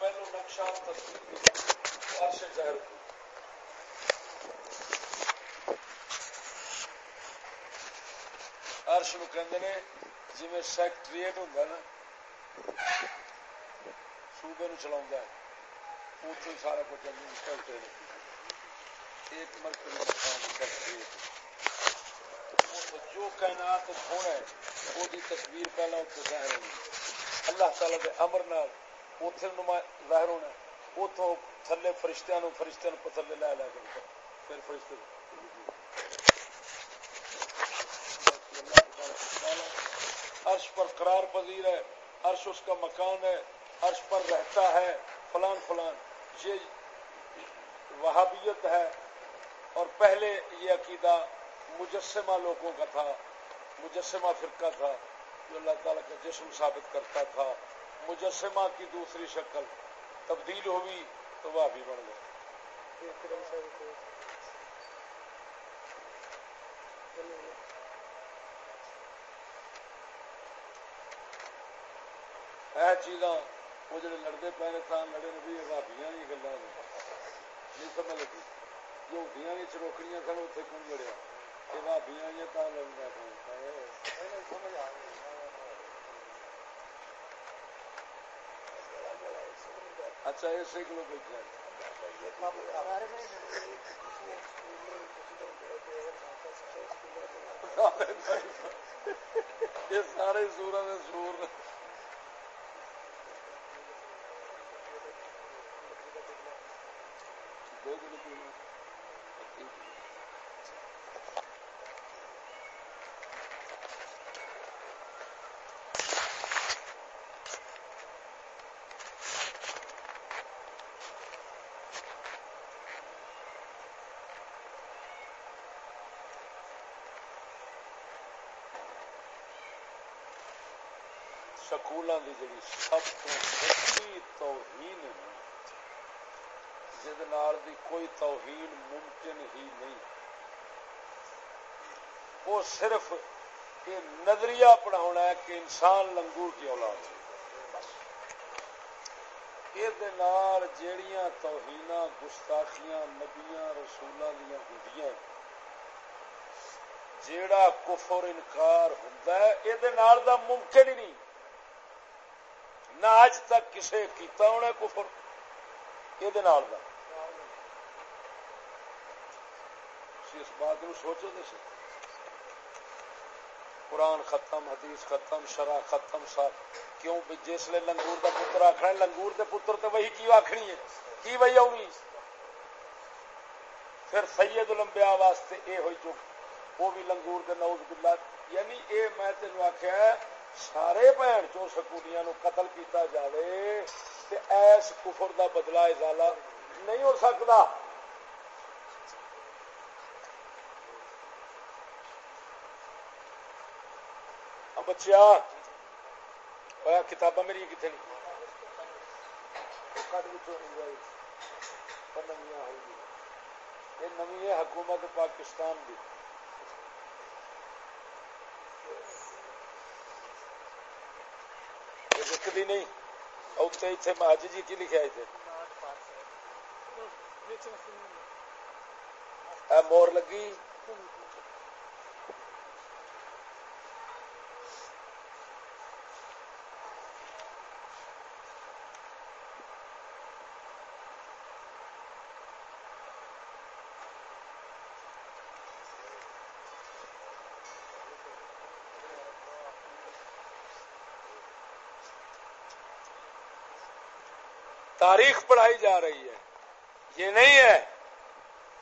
پہلو نقشہ ارش نو جی سیکٹریٹ ہوں نا، صوبے نو چلا سارا کچھ ایک جو کائنات ہونا ہے، وہ تصویر پہلا ظاہر ہونی اللہ تعالی کے امر نال اتنے ظاہر ہونا اتوں تھلے فرشتیاں نو فرشتیاں تھلے لے لے کے پھر فرشتے عرش پر قرار پذیر ہے عرش اس کا مکان ہے عرش پر رہتا ہے فلان فلان یہ وہابیت ہے اور پہلے یہ عقیدہ مجسمہ لوگوں کا تھا مجسمہ فرقہ تھا جو اللہ تعالیٰ کا جسم ثابت کرتا تھا مجسمہ کی دوسری شکل تبدیل ہوئی تو وہ بھی بن گئے چیزاں، وہ جڑے لڑتے پے نے لڑے نے بھی بھابیاں گلا نہیں سمجھ لگی۔ جو چروکڑیاں سن اتنے کون لڑیا؟ یہ بھابیاں لڑنا سمجھ آ اچھا اسی کلو بیٹھا یہ سارے سورا سور۔ سکولوں کی جڑی سب تو سچی توہین دی کوئی توہین ممکن ہی نہیں وہ صرف یہ نظریہ پڑھانا ہے کہ انسان لنگور کی اولاد ہے یہ جیڑیاں توہین گستاخیاں نبیاں رسولوں دیا ہوں جیڑا کفر انکار ہوں یہ ممکن ہی نہیں نہ اج تک کسے کیتا ہونا کفر یہ اس بات نو سوچو دے قرآن ختم، حدیث ختم، شرع ختم، سب کیوں؟ بھی جس لے لنگور دا پتر آخنا لنگور دے پتر تو وہی کیوں آخنی ہے؟ کی وہی آنی پھر سید الانبیاء واسطے اے ہوئی جو وہ بھی لنگور دے نوز باللہ یعنی اے میں تینوں آخیا سارے بھن چو سکولیاں قتل کیتا جاوے تے ایس کفر دا بدلہ ازالہ نہیں ہو سکتا بچیا کتاباں میری کتنے نہیں نمی حکومت پاکستان کی لکھتی نہیں۔ اتنے اج جی کی لکھا اتنے مور لگی۔ تاریخ پڑھائی جا رہی ہے۔ یہ نہیں ہے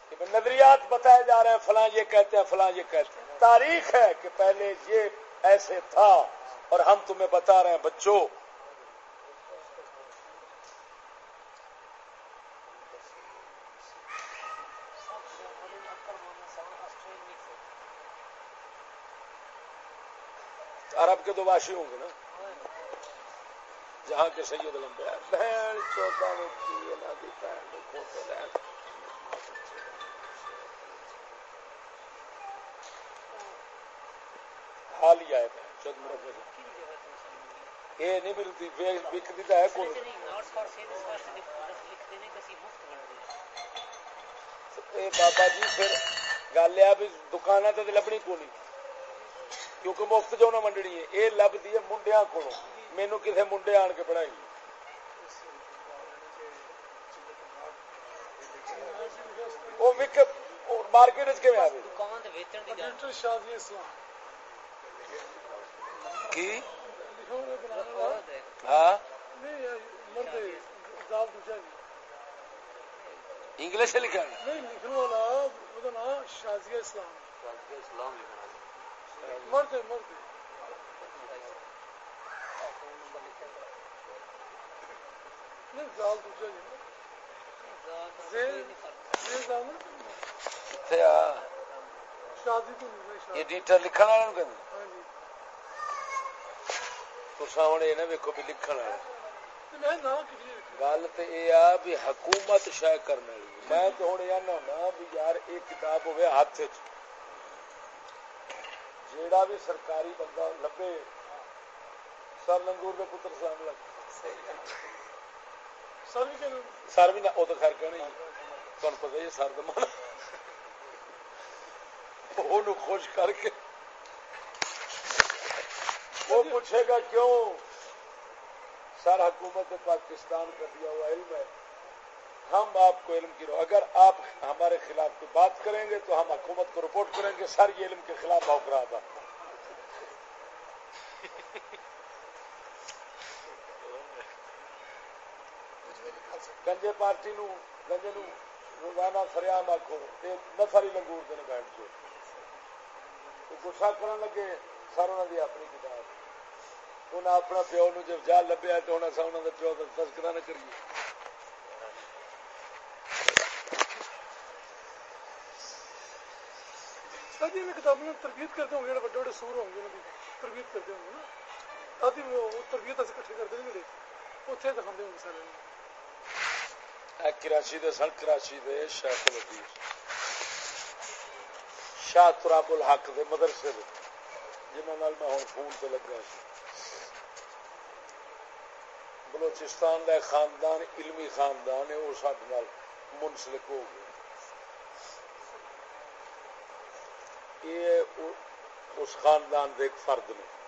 کہ نظریات بتائے جا رہے ہیں، فلاں یہ کہتے ہیں، فلاں یہ کہتے ہیں۔ تاریخ ہے کہ پہلے یہ ایسے تھا اور ہم تمہیں بتا رہے ہیں، بچوں۔ عرب کے دو باشی ہوں گے نا؟ جہاں کے سید لمبے بہن چوکا حال ہی آئے بہن چود مربع یہ نہیں ملتی وکتی تو ہے کون بابا جی پھر گل یہ بھی دکان تو لبنی کو نہیں کیونکہ مفت جو نہ منڈنی ہے، یہ لبھی ہے منڈیا کو مینو کسی منڈے آن کے پڑھائی وہ مارکیٹ کی ہاں انگلش سے لکھا ایڈیٹر لکھن والے گل تو یہ بھی حکومت شاید کرنے والی۔ میں تو ہوں یہ بھی یار یہ کتاب ہوئے ہاتھ جیڑا بھی سرکاری بندہ لبے۔ سر لنگور کے پتر لگ سر بھی نہ وہ تو خیر کہنا تمہیں پتا یہ سر دمانا خوش کر کے وہ پوچھے گا کیوں سر حکومت پاکستان کا دیا ہوا علم ہے ہم آپ کو علم کی رو اگر آپ ہمارے خلاف کوئی بات کریں گے تو ہم حکومت کو رپورٹ کریں گے سر یہ علم کے خلاف بھوک رہا تھا۔ گنجے پارٹی نو، گنجے نو روزانہ فریام آخو نفری لنگور دن بیٹھ جو گسا کرن لگے، سر انہوں دی اپنی کتاب۔ انہیں اپنا پیو نو جب جا لبیا تو انہیں سا انہوں نے پیو کا تذکرہ نہ کریے۔ جی میں کتابوں تربیت کرتے ہوں گے بڑے بڑے سور ہوں گے تربیت کرتے ہوں گے نا۔ آدھی وہ تربیت کٹھے کرتے نہیں میرے اتنے دکھاتے ہوں گے سارے۔ کراچی دے سن، کراچی دے شیخ الحدیث شاہ تراب الحق دے مدرسے دے۔ جنہوں میں ہوں فون سے لگا سی۔ بلوچستان کا خاندان، علمی خاندان ہے وہ سارے منسلک ہو گیا یہ اس خاندان دے ایک فرد نے۔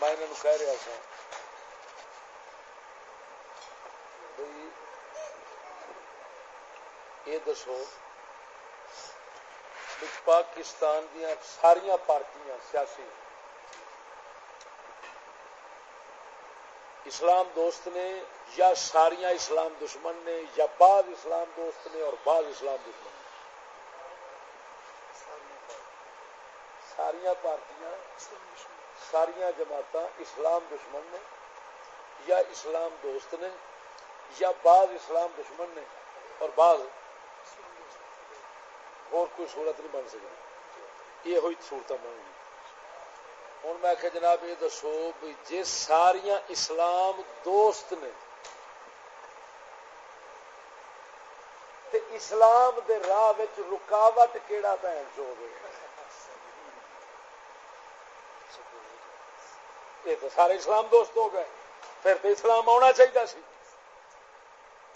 میں انہوں کہہ رہا تھا۔ یہ دسو پاکستان دیا ساریا پارٹیاں سیاسی۔ اسلام دوست نے یا ساریا اسلام دشمن نے یا بعض اسلام دوست نے اور بعض اسلام دشمن نے۔ ساریا پارٹیاں ساریا جماعت اسلام دشمن نے یا اسلام دوست نے یا بعض اسلام دشمن نے اور بعض اور کوئی صورت نہیں بن سکتی۔ یہ ہوئی صورت بن گئی۔ ہوں میں کہ جناب یہ دسو بھی جی ساریا اسلام دوست نے تے اسلام دے راہ رکاوٹ کیڑا پہن چو یہ تو سارے اسلام دوست ہو گئے۔ پھر تو اسلام آنا چاہیے سی۔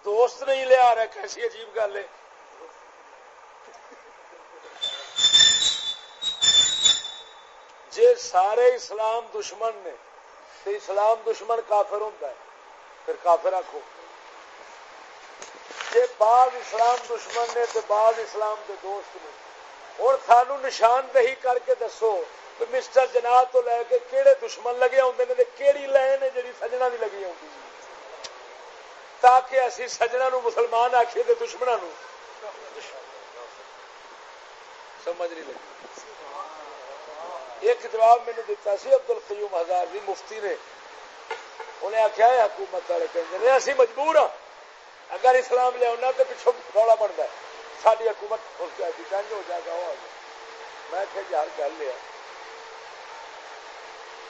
دوست نہیں لیا رہا، کیسی عجیب گل ہے۔ جے سارے اسلام دشمن نے تو اسلام دشمن کافر ہوتا ہے، پھر کافر آخو جے بعض اسلام دشمن نے تو بعض اسلام دے دوست نے۔ ہوں سانو نشاندہی کر کے دسو۔ مسٹر جناب تو لے کے کہڑے دشمن لگے آدھے کہڑی لائن ہے جی سجنا بھی لگی آتی تاکہ اسی سجنا نو مسلمان آخیے تو دشمنوں سمجھ نہیں لگی ایک جواب مینو دتا سی ابدل قیوم ہزار جی مفتی نے انہیں آخیا ہے حکومت والے کہیں اسی مجبور ہاں اگر اسلام لیا تو پچھوں رولا بنتا ہے ساری حکومت کنج ہو جائے گا وہ میں کہ یار گل ہے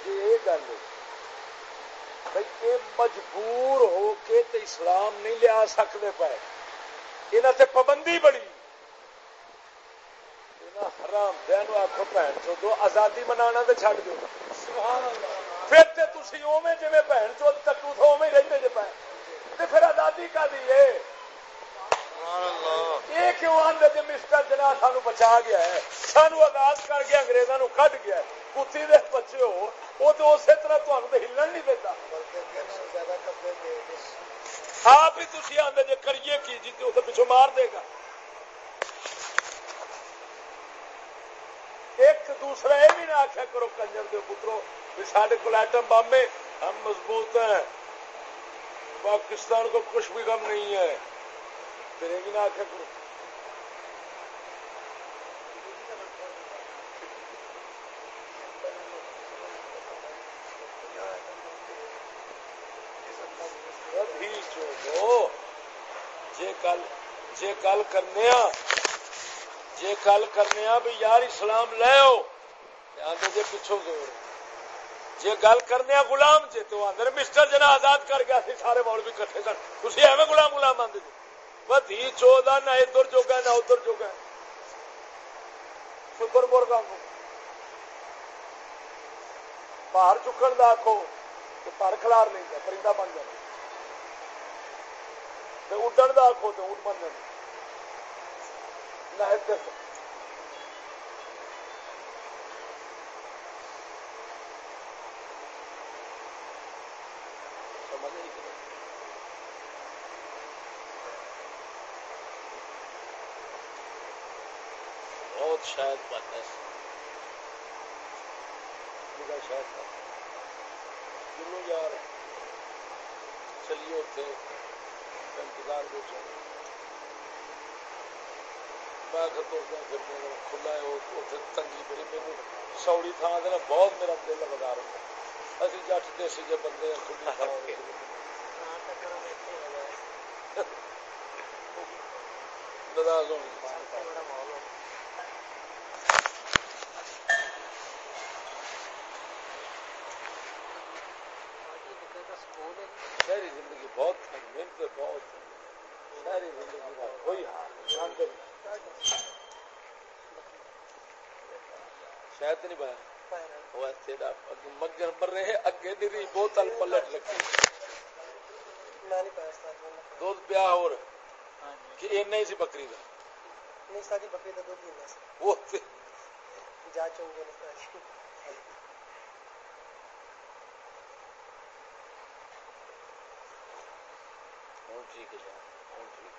یہ گل بھائی یہ مجبور ہو کے تو اسلام نہیں لیا سکتے پائے۔ یہاں سے پابندی بڑی۔ حرام دین آخو بھن چو دو آزادی منانا تو چڈ دو۔ پھر تو تھی اوے جی بھن چو تکو تو اوے رہتے جی پہ پھر آزادی کا دی یہ کیوں آدھے جی مسٹر جنا سان بچا گیا ہے؟ سانو آزاد کر کے کٹ گیا کتی دے بچے ہو، وہ تو اسی طرح تمہیں ہلن نہیں دیتا۔ آپ ہی تھی آدھے جی کریے کی جی تو پچھو مار دے گا۔ ایک دوسرا یہ بھی نہ آخیا کرو، کنجر دے پترو سارے کو ایٹم بامے ہم مضبوط ہیں۔ پاکستان کو کچھ بھی کم نہیں ہے۔ پھر یہ بھی نہ آخیا کرو جے کل کرنے جے گل کرنے بھی یار اسلام لے آدھے جے پچھو زور جے گل کرنے غلام جے تو آدھے مسٹر جنا آزاد کر گیا سارے مول بھی کٹھے سن۔ تھی ایویں غلام غلام آدھے جی دھی چودہ نہ ادھر جوگا نہ ادھر جوگا شکر مرغ آخو باہر چکن کا آخو تو پر کلار لینا پرندہ بن جائے اڈن کا آخو تو اڈ بن جائے نہ بہت شاید بات ہے۔ شاید دونوں رہے چلیے اتنے انتظار میں چل میں کھلا ہے تنگی بڑی میرے سوڑی تھان سے بہت میرا دل لگا رہا ابھی جٹ دیسی جی بندے کھلی تھان ناراض ہونی شہری زندگی بہت محنت بہت شہری زندگی کا کوئی حال شاید نہیں پایا مگر مر رہے اگے دی بوتل پلٹ لگی۔ دودھ پیا اور کہ ہی سی بکری کا نہیں ساری بکری کا دودھ نہیں وہ جا چوں گے ٹھیک ہے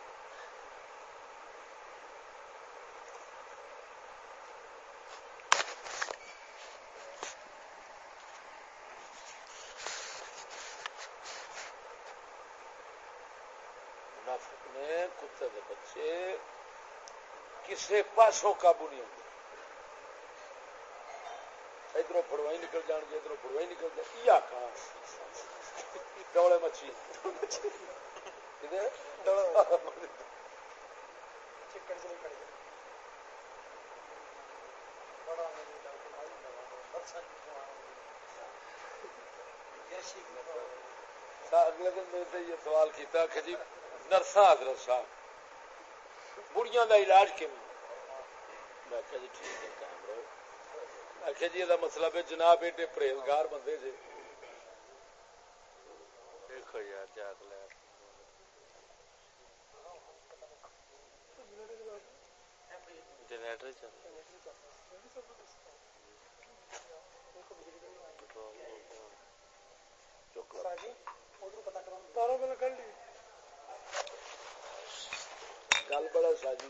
نے کتے دے بچے کسی پاسوں قابو نہیں ہوتے۔ ادھر فڑوائی نکل جان گے ادھر فڑوائی نکل جائے یہ کہاں ڈولے مچھی اگلے دن میرے یہ سوال کیا کہ جی نرسا حضرت صاحب بڑیاں کا علاج کیوں؟ میں جی ٹھیک ہے کام رہو میں جی یہ مطلب ہے جناب، ایڈے پرہیزگار بندے جی دیکھو یار جاگ لیا جنریٹر چل گل بڑا ساجی۔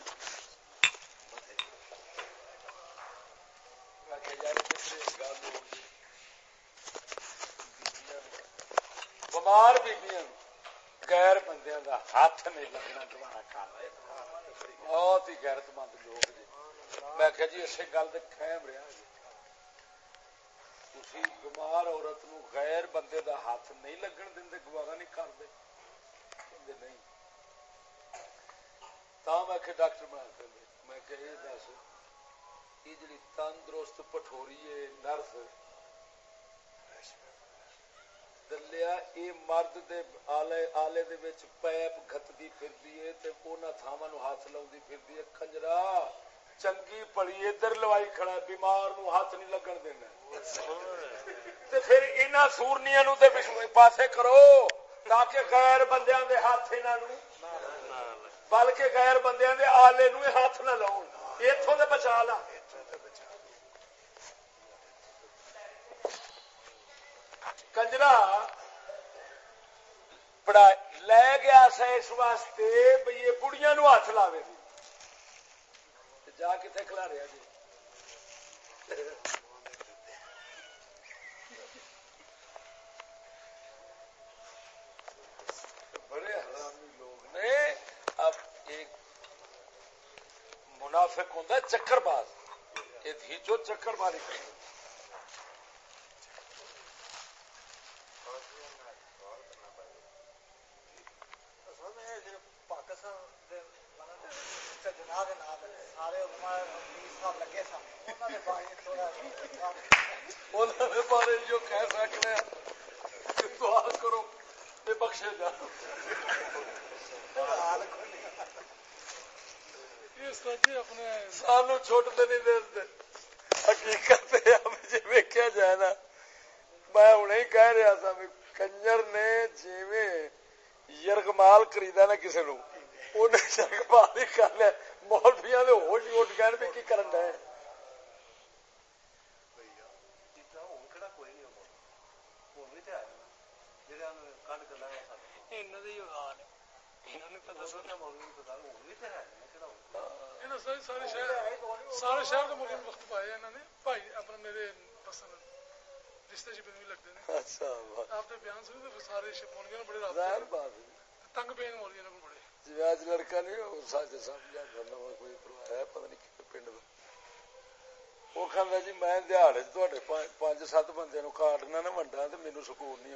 بمار بیبیاں غیر بندیاں دا ہاتھ نہیں لگنا دوبارہ کھا بہت ہی غیرت مند لوگ جی۔ میں کہ جی اسے گل تو خیم رہا جی تھی بمار عورت نو غیر بندے دا ہاتھ نہیں لگن دیں گوارا نہیں کرتے نہیں۔ تا میں کہ ڈاکٹر بنا کر میں کہ یہ دس، یہ جی تندرست پٹوری ہے نرس۔ دلیا، یہ مرد دے آلے آلے دے وچ پیپ گھتدی پھردی ہے تے اونا تھاواں نو ہاتھ لاوندی پھردی ہے۔ کنجرا! چنگی پڑی ادھر لوائی کھڑا بیمار نو ہاتھ نہیں لگن دینا پھر انہاں سورنیاں نو تے پاسے کرو تاکہ غیر بندیاں دے ہاتھ انہاں نو بلکہ غیر بندیاں دے آلے نو ہاتھ نہ لاؤ ایتھوں دے بچا لا کنجرا پڑھا لے گیا سا اس واسطے بھئی یہ بڑیاں نو ہاتھ لاوے جا کتنے کھلا رہا جی؟ بڑے حرامی لوگ نے اب ایک منافق ہوں چکر باز۔ یہ تھی جو چکر ماری بارے جو کہہ سکتے دعا کرو بخشے جا سانو چھوٹتے نہیں حقیقت جی ویکیا جائے نا میں ہوں کہہ رہا کنجر نے جیویں یرغمال خریدا نا کسی نو یرغمال ہی کر لیا مولویا ہوش اٹھ گئے بھی کی کرن ڈے سارے شہر کے ملک وقت پائے انہوں نے بھائی اپنا میرے پسند رشتے شپے بھی لگتے ہیں آپ نے بیان سنی تو سارے مولوی بڑے ظاہر بات تنگ پین مولوی کو بڑے جی اج لڑکا نہیں سچ سمجھا کوئی ہے، پتہ نہیں پنڈ وہ کہہ جی میں دہاڑ پانچ سات بندے کاٹنا نہ ونڈا تو مینو سکون نہیں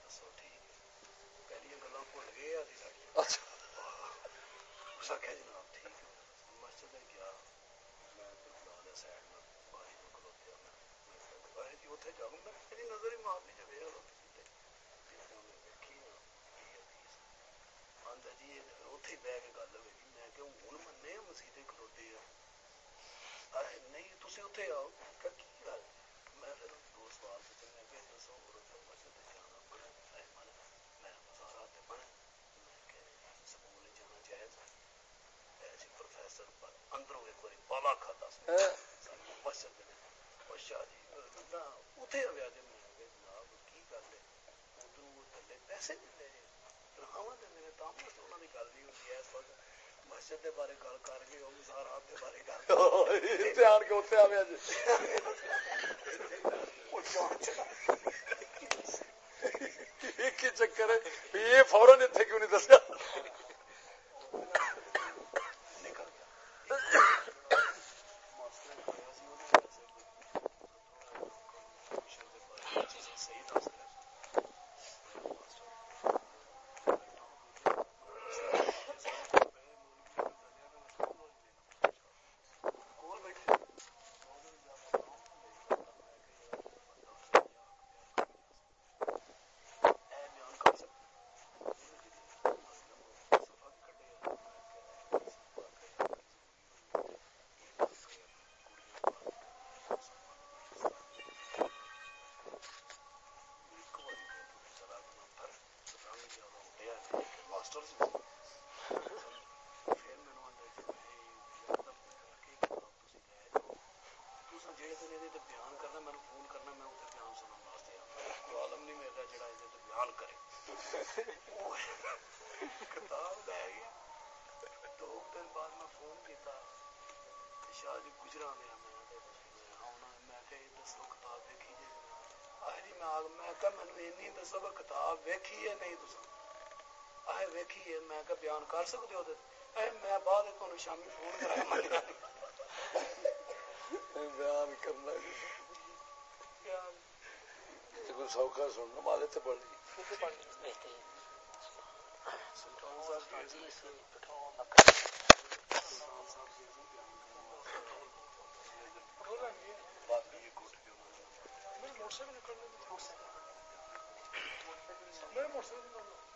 دسو ٹھیک پہلی گلا بھول گئے جناب ٹھیک مسجد گیا۔ میں سائڈ میں باری کو کلوتیا جی اتنے جاؤں میں میری نظر ہی مارنی جب جی اتنے بہ کے گل ہوئے گی میں کہ ہوں منے مسیح کھلوتے آ نہیں تھی اتنے آؤ۔ کی گل؟ میں پھر سوال پوچھنے میں کہ دسو مسجد جانا بڑا چکر یہ فورن ایتھے کیوں نہیں دسیا؟ صحیح میں کتاب ویکھی نہیں اس وقت مسجد کے بارے گل کر کے وہ مزارات کے بارے گل دھیان کے اتنے آیا جی چکر یہ فورن اتنے کیوں نہیں دسیا کتاب لے گیا دو دن بعد میں فون کیتا شاہ جی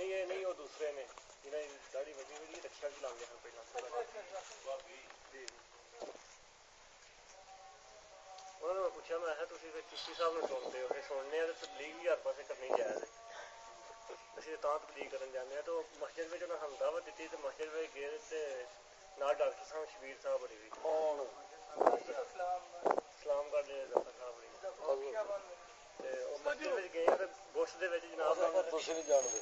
نہیں تسا آئے ویکھی ہے میں کہ بیان کر سکتے ہو اے میں بعد تمہیں شامی فون کرا بیان کرنا کوئی سوکھا سننا مالے تو پڑھ لی چشتی صاحب نے سنتے ہو؟ سننے تبلیغ بھی ہر پاس کرنی جائز اسی تا تبلیغ کرن جانے تو مسجد میں جو ہم دعوت دیتی تو مسجد میں گئے تے نال ڈاکٹر صاحب شبیر صاحب بڑی ہوئی۔ کون؟ سلام کر دے ڈاکٹر صاحب بڑی تے او مسجد میں گئے تے گوشت دے وچ جناب تسی نہیں جان دے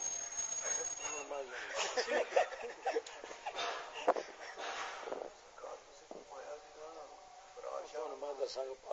میں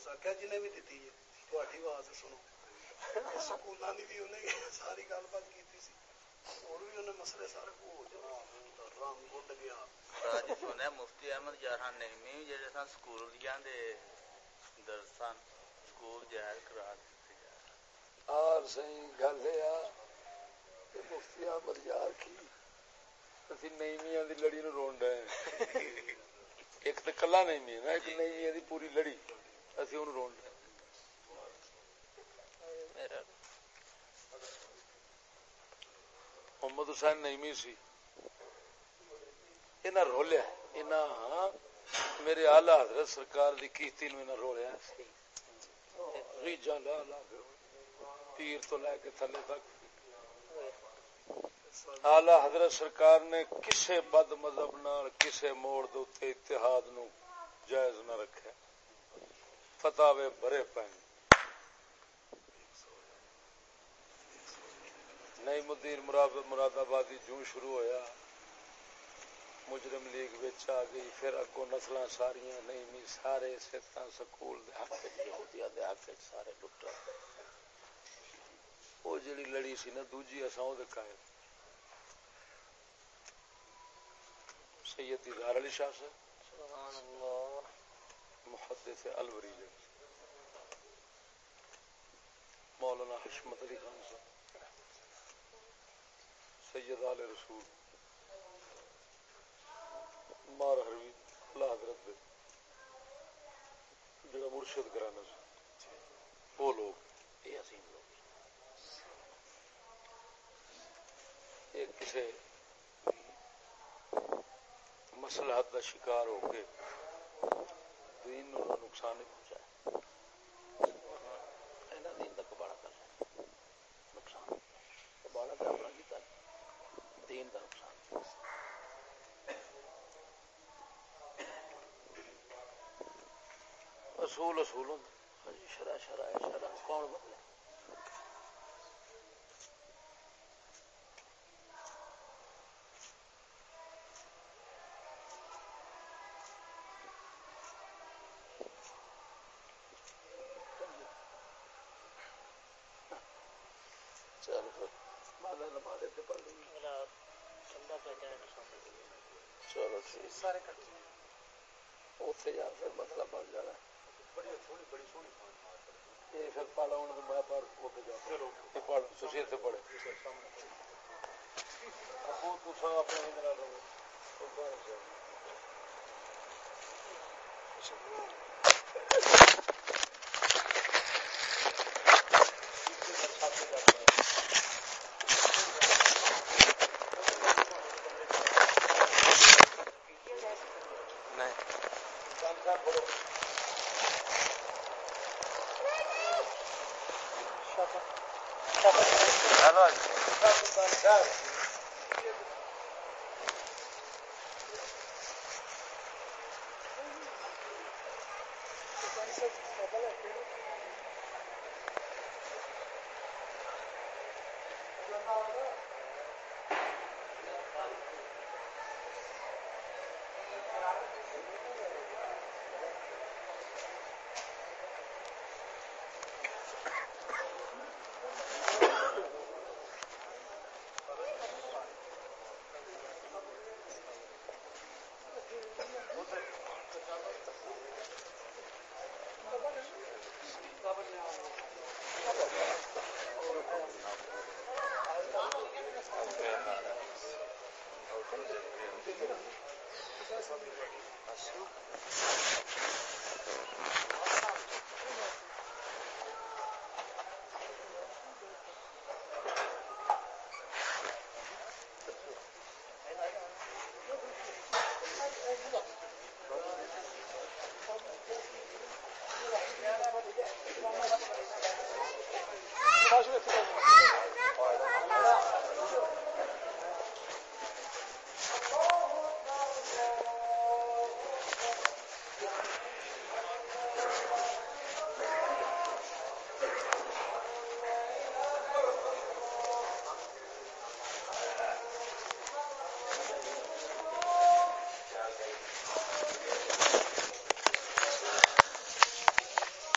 چیز مفتی احمد یارہ نعمی جڑے سن سکول دے درسن سکول جائز کرا دیتے اور صحیح گل ہے مفتی احمد یار کی؟ اسی نعیمیاں دی لڑی نو رون رہے ایک تے کلا نعیمی ہے نا ایک نعیمیاں دی پوری لڑی۔ اسی اون رون رہے محمد حسین نعیمی سی انہاں رولیا انہاں میرے آلہ حضرت سرکار دی کیتی نو انہاں رولیا ریجاں لا لا پیر تو لے کے تھلے تک آلہ حضرت سرکار نے کسے بد مذہب نال کسے موڑ دے اتحاد نو جائز نہ رکھے فتاوے بھرے پین نئی مدیر مراد آبادی جوں شروع ہویا، مجرم لیگ بچ آ گئی، پھر اگو نسل ساریا نہیں سارے ستا سکول دے حق سارے لٹ وہ جڑی لڑی سی نا، دوجی اصا وہ قائم سید دیدار علی شاہ سے محدث الوری مولانا حشمت علی خان صاحب سید آل رسول مار حروی اللہ حضرت دے۔ جڑا مرشد کرانا سی وہ لوگ۔ یہ عظیم لوگ۔ یہ کسے مسلحت کا شکار ہو کے دین نقصان۔ نہیں پہنچایا جی اصول اصول ہوں شرا ہاں جی، شرا شرح کون بدلے؟ چل پھر۔ مالا نمازے تے پڑھ لیں چلو ٹھیک۔ سارے اتنے جا پھر مسئلہ بن جانا۔ یہ پھر پڑھ آن تو میں پڑھ اتنے جا پڑھ تھی اتنے پڑھے۔ ابو تصا اپنے رہو Давай.